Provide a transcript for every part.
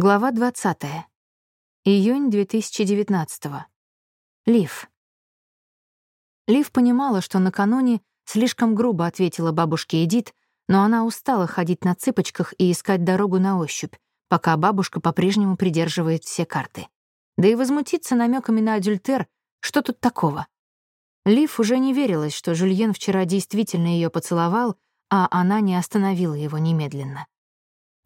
Глава 20. Июнь 2019. Лив. Лив понимала, что накануне слишком грубо ответила бабушке Эдит, но она устала ходить на цыпочках и искать дорогу на ощупь, пока бабушка по-прежнему придерживает все карты. Да и возмутиться намеками на адюльтер, что тут такого? Лив уже не верилась, что Жюльен вчера действительно ее поцеловал, а она не остановила его немедленно.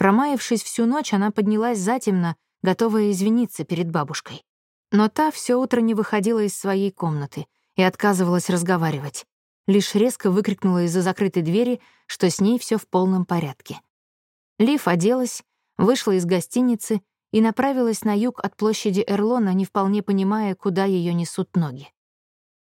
Промаявшись всю ночь, она поднялась затемно, готовая извиниться перед бабушкой. Но та все утро не выходила из своей комнаты и отказывалась разговаривать. Лишь резко выкрикнула из-за закрытой двери, что с ней все в полном порядке. Лив оделась, вышла из гостиницы и направилась на юг от площади Эрлона, не вполне понимая, куда ее несут ноги.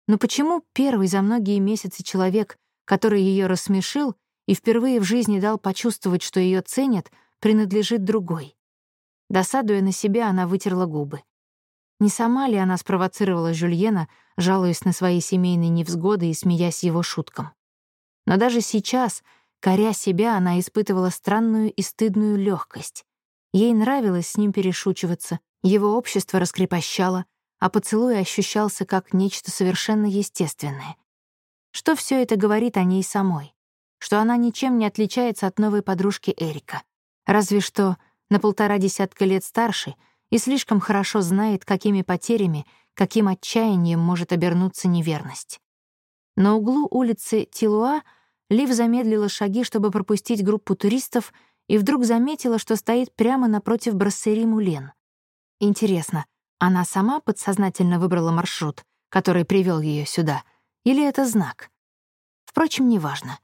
Но почему первый за многие месяцы человек, который ее рассмешил и впервые в жизни дал почувствовать, что ее ценят, принадлежит другой. Досадуя на себя, она вытерла губы. Не сама ли она спровоцировала Жюльена, жалуясь на свои семейные невзгоды и смеясь его шуткам? Но даже сейчас, коря себя, она испытывала странную и стыдную легкость. Ей нравилось с ним перешучиваться, его общество раскрепощало, а поцелуй ощущался как нечто совершенно естественное. Что все это говорит о ней самой? Что она ничем не отличается от новой подружки Эрика. Разве что на полтора десятка лет старше и слишком хорошо знает, какими потерями, каким отчаянием может обернуться неверность. На углу улицы Тилуа Лив замедлила шаги, чтобы пропустить группу туристов, и вдруг заметила, что стоит прямо напротив брассери Мулен. Интересно, она сама подсознательно выбрала маршрут, который привел ее сюда, или это знак? Впрочем, неважно.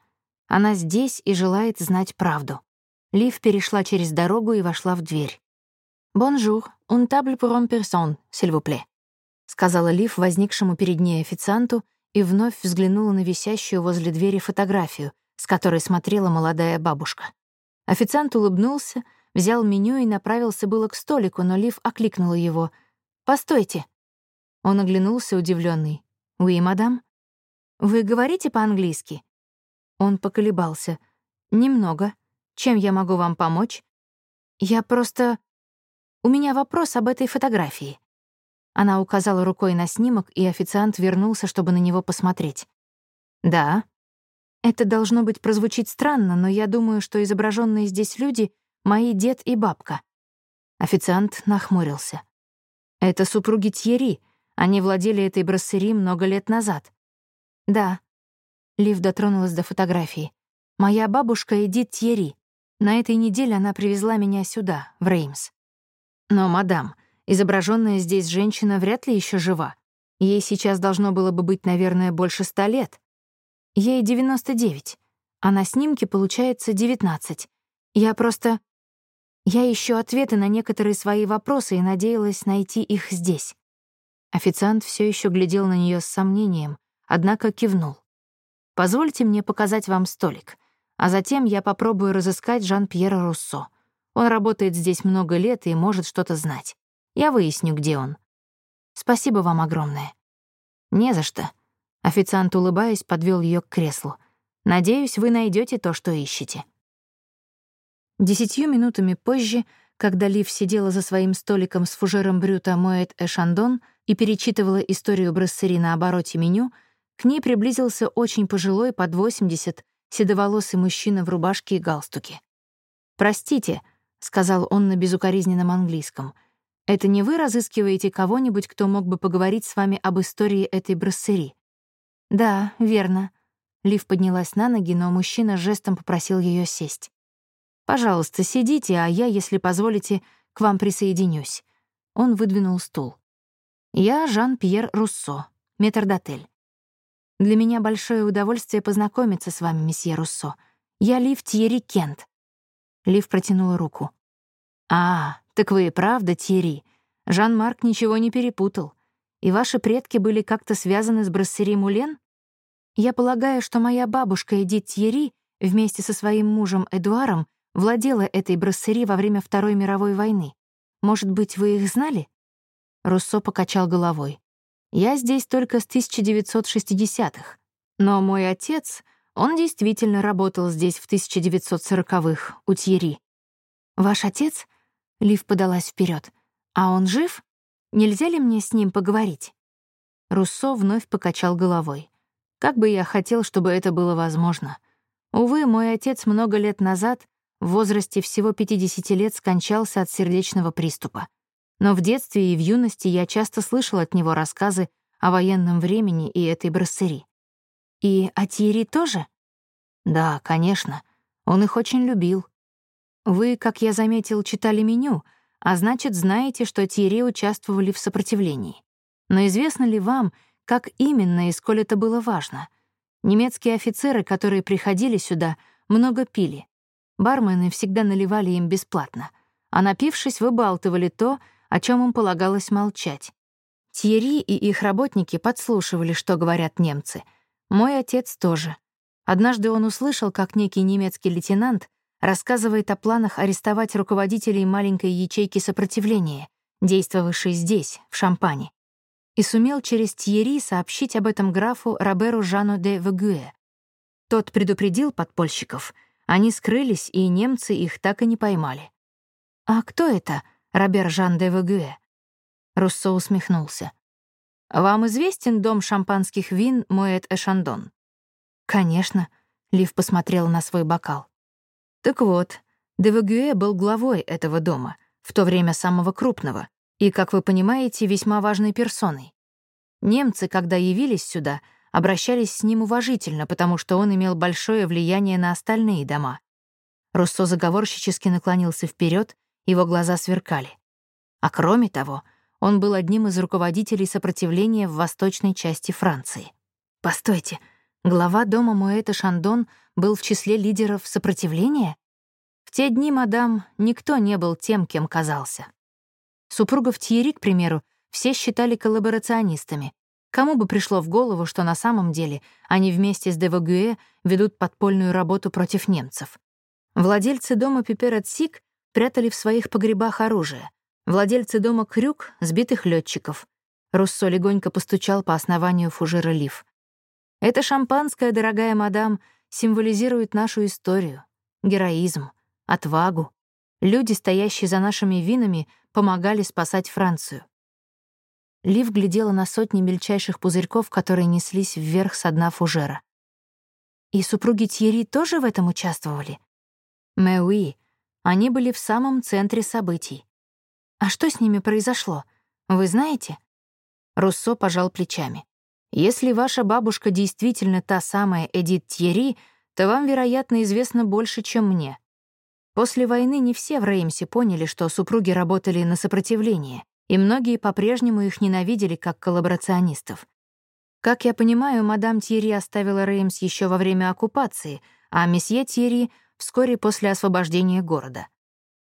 Она здесь и желает знать правду. Лив перешла через дорогу и вошла в дверь. «Bonjour, une table pour une personne, s'il vous plaît», сказала Лив возникшему перед ней официанту и вновь взглянула на висящую возле двери фотографию, с которой смотрела молодая бабушка. Официант улыбнулся, взял меню и направился было к столику, но Лив окликнула его. «Постойте». Он оглянулся, удивленный. «Уи, мадам?» «Вы говорите по-английски?» Он поколебался. «Немного». Чем я могу вам помочь? Я просто... У меня вопрос об этой фотографии. Она указала рукой на снимок, и официант вернулся, чтобы на него посмотреть. Да. Это должно быть прозвучить странно, но я думаю, что изображенные здесь люди — мои дед и бабка. Официант нахмурился. Это супруги Тьерри. Они владели этой брассери много лет назад. Да. Лив дотронулась до фотографии. Моя бабушка Эдит Тьерри. На этой неделе она привезла меня сюда, в Реймс. Но, мадам, изображенная здесь женщина вряд ли еще жива. Ей сейчас должно было бы быть, наверное, больше ста лет. Ей 99, а на снимке получается 19. Я просто... Я ищу ответы на некоторые свои вопросы и надеялась найти их здесь. Официант все еще глядел на нее с сомнением, однако кивнул. «Позвольте мне показать вам столик. А затем я попробую разыскать Жан-Пьера Руссо. Он работает здесь много лет и может что-то знать. Я выясню, где он. Спасибо вам огромное. Не за что. Официант, улыбаясь, подвел ее к креслу. Надеюсь, вы найдете то, что ищете. Десятью минутами позже, когда Лив сидела за своим столиком с фужером брюта Моэт Эшандон и перечитывала историю брассери на обороте меню, к ней приблизился очень пожилой, под 80, седоволосый мужчина в рубашке и галстуке. «Простите», — сказал он на безукоризненном английском, «это не вы разыскиваете кого-нибудь, кто мог бы поговорить с вами об истории этой брассери?» «Да, верно». Лив поднялась на ноги, но мужчина жестом попросил ее сесть. «Пожалуйста, сидите, а я, если позволите, к вам присоединюсь». Он выдвинул стул. «Я Жан-Пьер Руссо, метрдотель. Для меня большое удовольствие познакомиться с вами, месье Руссо. Я Лив Тьерри Кент». Лив протянула руку. «А, так вы и правда Тьерри. Жан-Марк ничего не перепутал. И ваши предки были как-то связаны с брассери Мулен? Я полагаю, что моя бабушка Эдит Тьерри вместе со своим мужем Эдуаром владела этой брассери во время Второй мировой войны. Может быть, вы их знали?» Руссо покачал головой. Я здесь только с 1960-х. Но мой отец, он действительно работал здесь в 1940-х, у Тьерри. Ваш отец? Лив подалась вперед. «А он жив? Нельзя ли мне с ним поговорить?» Руссо вновь покачал головой. «Как бы я хотел, чтобы это было возможно. Увы, мой отец много лет назад, в возрасте всего 50 лет, скончался от сердечного приступа. Но в детстве и в юности я часто слышал от него рассказы о военном времени и этой брассери. И о Тири тоже? Да, конечно. Он их очень любил. Вы, как я заметил, читали меню, а значит, знаете, что Тири участвовали в сопротивлении. Но известно ли вам, как именно и сколь это было важно? Немецкие офицеры, которые приходили сюда, много пили. Бармены всегда наливали им бесплатно, а напившись, выбалтывали то, о чем им полагалось молчать. Тьерри и их работники подслушивали, что говорят немцы. Мой отец тоже. Однажды он услышал, как некий немецкий лейтенант рассказывает о планах арестовать руководителей маленькой ячейки сопротивления, действовавшей здесь, в Шампане, и сумел через Тьерри сообщить об этом графу Роберу Жану де Вегуэ. Тот предупредил подпольщиков. Они скрылись, и немцы их так и не поймали. «А кто это?» Робер Жан де Вегуэ. Руссо усмехнулся. «Вам известен дом шампанских вин Моэт Эшандон?» «Конечно», — Лив посмотрела на свой бокал. «Так вот, де Вегуэ был главой этого дома, в то время самого крупного, и, как вы понимаете, весьма важной персоной. Немцы, когда явились сюда, обращались с ним уважительно, потому что он имел большое влияние на остальные дома. Руссо заговорщически наклонился вперед его глаза сверкали. А кроме того, он был одним из руководителей сопротивления в восточной части Франции. Постойте, глава дома Муэта Шандон был в числе лидеров сопротивления? В те дни, мадам, никто не был тем, кем казался. Супругов Тьерри, к примеру, все считали коллаборационистами. Кому бы пришло в голову, что на самом деле они вместе с Девагуэ ведут подпольную работу против немцев? Владельцы дома Пиперат-Сик прятали в своих погребах оружие. Владельцы дома Крюк — сбитых летчиков. Руссо легонько постучал по основанию фужера лиф. «Это шампанское, дорогая мадам, символизирует нашу историю, героизм, отвагу. Люди, стоящие за нашими винами, помогали спасать Францию». Лив глядела на сотни мельчайших пузырьков, которые неслись вверх с дна фужера. «И супруги Тьерри тоже в этом участвовали?» «Мэуи», они были в самом центре событий. А что с ними произошло? Вы знаете? Руссо пожал плечами. Если ваша бабушка действительно та самая Эдит Тьерри, то вам, вероятно, известно больше, чем мне. После войны не все в Реймсе поняли, что супруги работали на сопротивление, и многие по-прежнему их ненавидели как коллаборационистов. Как я понимаю, мадам Тьерри оставила Реймс еще во время оккупации, а месье Тьерри вскоре после освобождения города.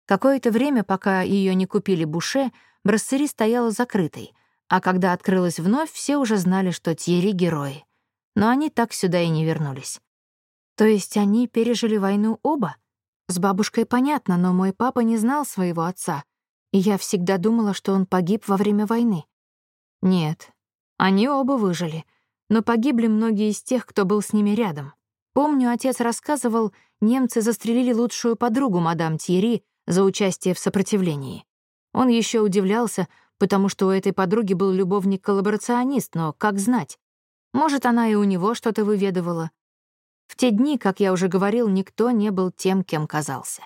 Какое-то время, пока ее не купили Буше, Брассери стояла закрытой, а когда открылась вновь, все уже знали, что Тьерри — герои. Но они так сюда и не вернулись. То есть они пережили войну оба? С бабушкой понятно, но мой папа не знал своего отца, и я всегда думала, что он погиб во время войны. Нет, они оба выжили, но погибли многие из тех, кто был с ними рядом. Помню, отец рассказывал, немцы застрелили лучшую подругу мадам Тьерри за участие в сопротивлении. Он еще удивлялся, потому что у этой подруги был любовник-коллаборационист, но как знать? Может, она и у него что-то выведывала. В те дни, как я уже говорил, никто не был тем, кем казался.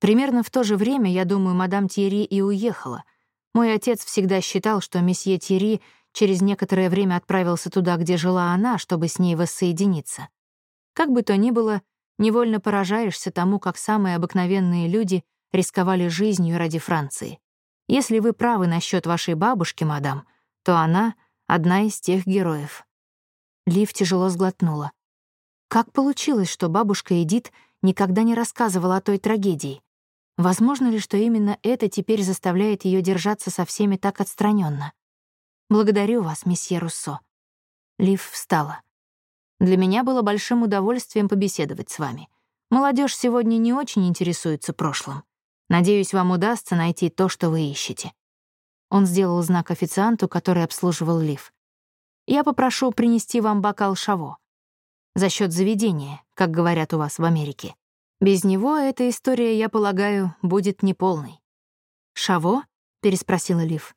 Примерно в то же время, я думаю, мадам Тьерри и уехала. Мой отец всегда считал, что месье Тьерри через некоторое время отправился туда, где жила она, чтобы с ней воссоединиться. Как бы то ни было, невольно поражаешься тому, как самые обыкновенные люди рисковали жизнью ради Франции. Если вы правы насчет вашей бабушки, мадам, то она — одна из тех героев. Лив тяжело сглотнула. Как получилось, что бабушка Эдит никогда не рассказывала о той трагедии? Возможно ли, что именно это теперь заставляет ее держаться со всеми так отстраненно? Благодарю вас, месье Руссо. Лив встала. Для меня было большим удовольствием побеседовать с вами. Молодежь сегодня не очень интересуется прошлым. Надеюсь, вам удастся найти то, что вы ищете». Он сделал знак официанту, который обслуживал Лив. «Я попрошу принести вам бокал шаво. За счет заведения, как говорят у вас в Америке. Без него эта история, я полагаю, будет неполной». «Шаво?» — переспросила Лив.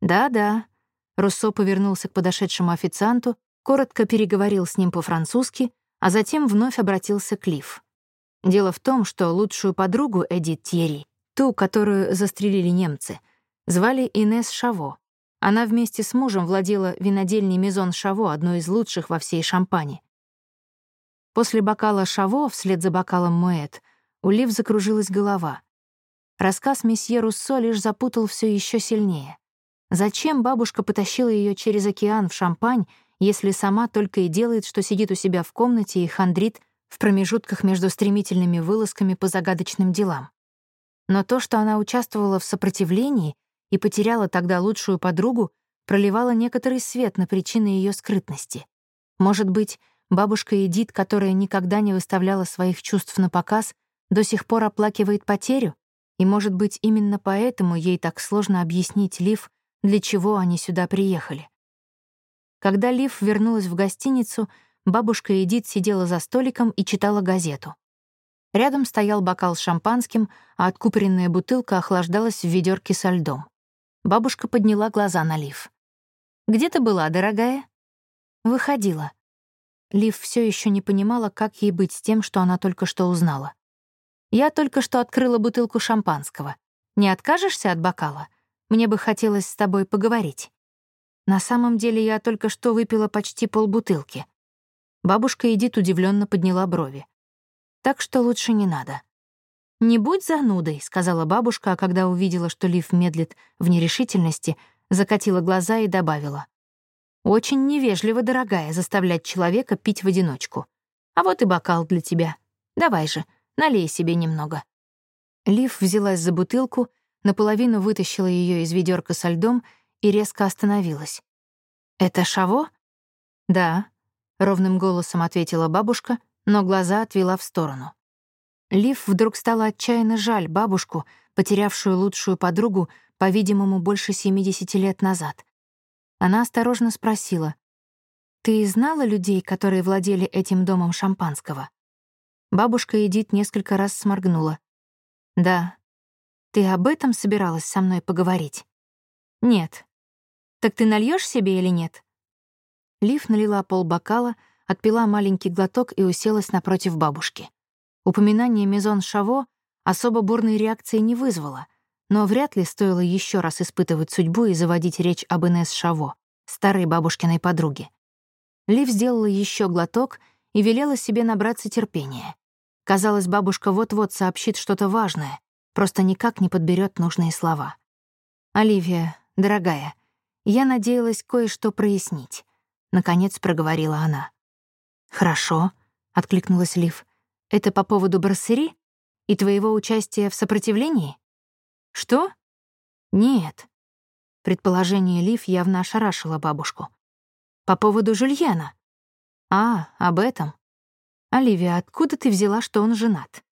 «Да-да». Руссо повернулся к подошедшему официанту, коротко переговорил с ним по-французски, а затем вновь обратился к Лив. Дело в том, что лучшую подругу Эдит Тьерри, ту, которую застрелили немцы, звали Инес Шаво. Она вместе с мужем владела винодельней Мизон Шаво, одной из лучших во всей Шампане. После бокала Шаво, вслед за бокалом Муэт, у Лив закружилась голова. Рассказ месье Руссо лишь запутал все еще сильнее. Зачем бабушка потащила ее через океан в Шампань, если сама только и делает, что сидит у себя в комнате и хандрит в промежутках между стремительными вылазками по загадочным делам? Но то, что она участвовала в сопротивлении и потеряла тогда лучшую подругу, проливало некоторый свет на причины ее скрытности. Может быть, бабушка Эдит, которая никогда не выставляла своих чувств на показ, до сих пор оплакивает потерю? И, может быть, именно поэтому ей так сложно объяснить Лив, для чего они сюда приехали. Когда Лив вернулась в гостиницу, бабушка Эдит сидела за столиком и читала газету. Рядом стоял бокал с шампанским, а откупоренная бутылка охлаждалась в ведерке со льдом. Бабушка подняла глаза на Лив. «Где ты была, дорогая?» «Выходила». Лив все еще не понимала, как ей быть с тем, что она только что узнала. «Я только что открыла бутылку шампанского. Не откажешься от бокала? Мне бы хотелось с тобой поговорить. На самом деле я только что выпила почти полбутылки. Бабушка Эдит удивленно подняла брови. Так что лучше не надо. «Не будь занудой», — сказала бабушка, а когда увидела, что Лив медлит в нерешительности, закатила глаза и добавила. «Очень невежливо, дорогая, заставлять человека пить в одиночку. А вот и бокал для тебя. Давай же, налей себе немного». Лив взялась за бутылку наполовину вытащила ее из ведерка со льдом и резко остановилась. «Это Шаво?» «Да», — ровным голосом ответила бабушка, но глаза отвела в сторону. Лив вдруг стала отчаянно жаль бабушку, потерявшую лучшую подругу, по-видимому, больше 70 лет назад. Она осторожно спросила, «Ты знала людей, которые владели этим домом шампанского?» Бабушка Эдит несколько раз сморгнула. «Да, ты об этом собиралась со мной поговорить? Нет. Так ты нальешь себе или нет? Лив налила полбокала, отпила маленький глоток и уселась напротив бабушки. Упоминание Мезон Шаво особо бурной реакции не вызвало, но вряд ли стоило еще раз испытывать судьбу и заводить речь об Инесс Шаво, старой бабушкиной подруге. Лив сделала еще глоток и велела себе набраться терпения. Казалось, бабушка вот-вот сообщит что-то важное, просто никак не подберет нужные слова. «Оливия, дорогая, я надеялась кое-что прояснить», — наконец проговорила она. «Хорошо», — откликнулась Лив. «Это по поводу Барсери и твоего участия в сопротивлении?» «Что?» «Нет». Предположение Лив явно ошарашило бабушку. «По поводу Жульена». «А, об этом. Оливия, откуда ты взяла, что он женат?»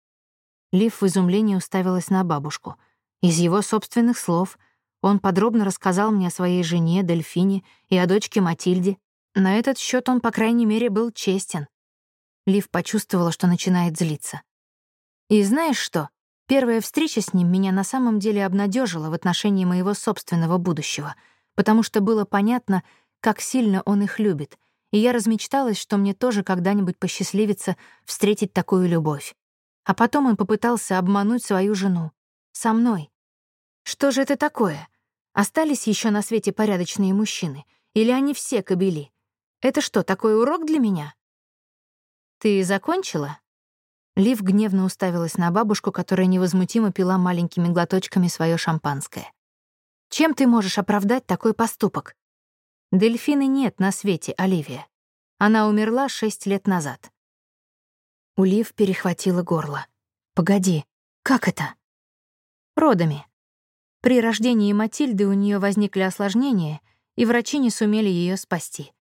Лив в изумлении уставилась на бабушку. Из его собственных слов он подробно рассказал мне о своей жене, Дельфине, и о дочке Матильде. На этот счет он, по крайней мере, был честен. Лив почувствовала, что начинает злиться. И знаешь что? Первая встреча с ним меня на самом деле обнадежила в отношении моего собственного будущего, потому что было понятно, как сильно он их любит, и я размечталась, что мне тоже когда-нибудь посчастливится встретить такую любовь. А потом он попытался обмануть свою жену. Со мной. Что же это такое? Остались еще на свете порядочные мужчины? Или они все кобели? Это что, такой урок для меня? Ты закончила? Лив гневно уставилась на бабушку, которая невозмутимо пила маленькими глоточками свое шампанское. Чем ты можешь оправдать такой поступок? Дельфины нет на свете, Оливия. Она умерла шесть лет назад. У Лив перехватило горло. «Погоди, как это?» «Родами. При рождении Матильды у нее возникли осложнения, и врачи не сумели ее спасти.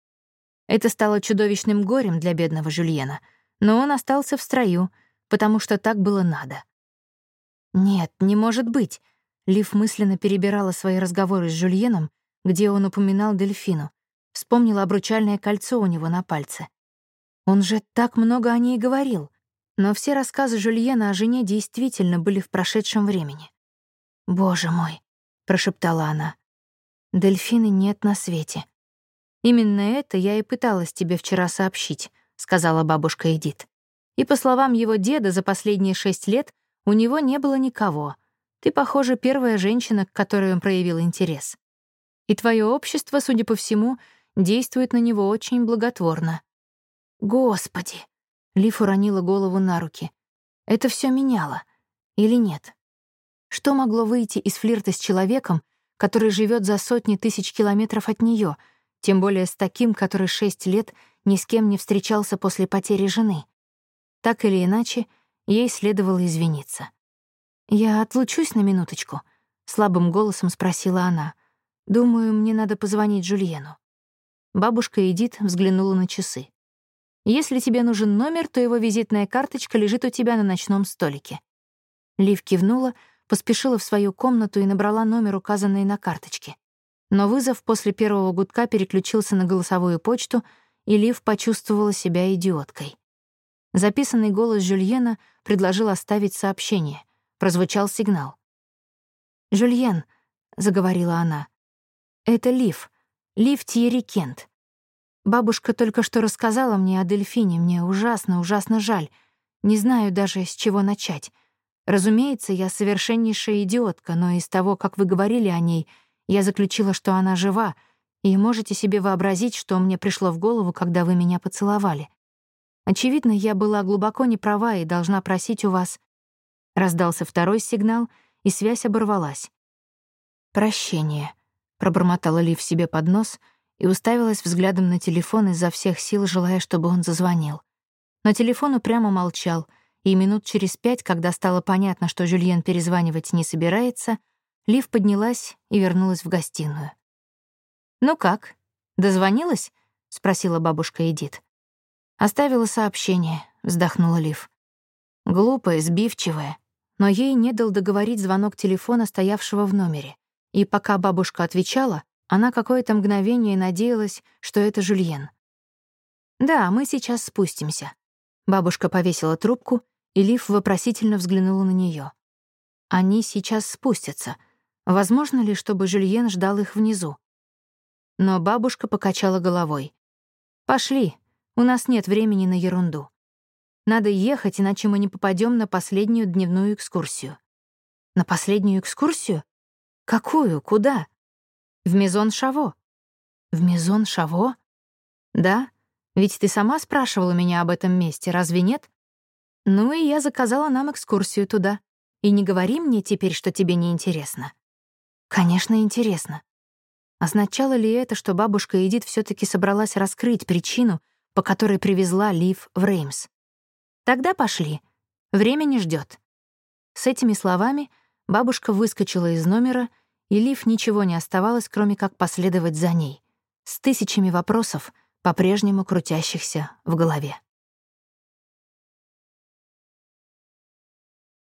Это стало чудовищным горем для бедного Жюльена, но он остался в строю, потому что так было надо. «Нет, не может быть», — Лив мысленно перебирала свои разговоры с Жюльеном, где он упоминал дельфину, вспомнила обручальное кольцо у него на пальце. Он же так много о ней говорил. Но все рассказы Жюльена о жене действительно были в прошедшем времени. Боже мой, прошептала она. «Дельфины нет на свете». «Именно это я и пыталась тебе вчера сообщить», — сказала бабушка Эдит. «И по словам его деда, за последние шесть лет у него не было никого. Ты, похоже, первая женщина, к которой он проявил интерес. И твое общество, судя по всему, действует на него очень благотворно». «Господи!» — Лиф уронила голову на руки. «Это все меняло. Или нет?» Что могло выйти из флирта с человеком, который живет за сотни тысяч километров от нее, тем более с таким, который шесть лет ни с кем не встречался после потери жены? Так или иначе, ей следовало извиниться. «Я отлучусь на минуточку», — слабым голосом спросила она. «Думаю, мне надо позвонить Жульену». Бабушка Эдит взглянула на часы. «Если тебе нужен номер, то его визитная карточка лежит у тебя на ночном столике». Лив кивнула, поспешила в свою комнату и набрала номер, указанный на карточке. Но вызов после первого гудка переключился на голосовую почту, и Лив почувствовала себя идиоткой. Записанный голос Жюльена предложил оставить сообщение. Прозвучал сигнал. «Жюльен», — заговорила она, — «это Лив, Лив Тьерри Кент. Бабушка только что рассказала мне о дельфине, мне ужасно, ужасно жаль. Не знаю даже, с чего начать. Разумеется, я совершеннейшая идиотка, но из того, как вы говорили о ней, я заключила, что она жива, и можете себе вообразить, что мне пришло в голову, когда вы меня поцеловали. Очевидно, я была глубоко не права и должна просить у вас... Раздался второй сигнал, и связь оборвалась. «Прощение», — пробормотала Лив себе под нос и уставилась взглядом на телефон изо всех сил, желая, чтобы он зазвонил. Но телефон упрямо молчал — и минут через пять, когда стало понятно, что Жюльен перезванивать не собирается, Лив поднялась и вернулась в гостиную. «Ну как, дозвонилась?» — спросила бабушка Эдит. «Оставила сообщение», — вздохнула Лив. Глупая, сбивчивая, но ей не дал договорить звонок телефона, стоявшего в номере. И пока бабушка отвечала, она какое-то мгновение надеялась, что это Жюльен. «Да, мы сейчас спустимся». Бабушка повесила трубку и Лив вопросительно взглянула на нее. Они сейчас спустятся. Возможно ли, чтобы Жюльен ждал их внизу? Но бабушка покачала головой. «Пошли, у нас нет времени на ерунду. Надо ехать, иначе мы не попадем на последнюю дневную экскурсию». «На последнюю экскурсию? Какую? Куда?» «В Мезон Шаво». «В Мезон Шаво?» «Да, ведь ты сама спрашивала меня об этом месте, разве нет?» Ну и я заказала нам экскурсию туда. И не говори мне теперь, что тебе не интересно. Конечно, интересно. Означало ли это, что бабушка Эдит все таки собралась раскрыть причину, по которой привезла Лив в Реймс? Тогда пошли. Время не ждет. С этими словами бабушка выскочила из номера, и Лив ничего не оставалось, кроме как последовать за ней, с тысячами вопросов, по-прежнему крутящихся в голове.